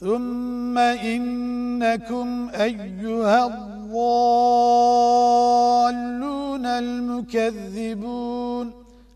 ثم إنكم أيها الضالون المكذبون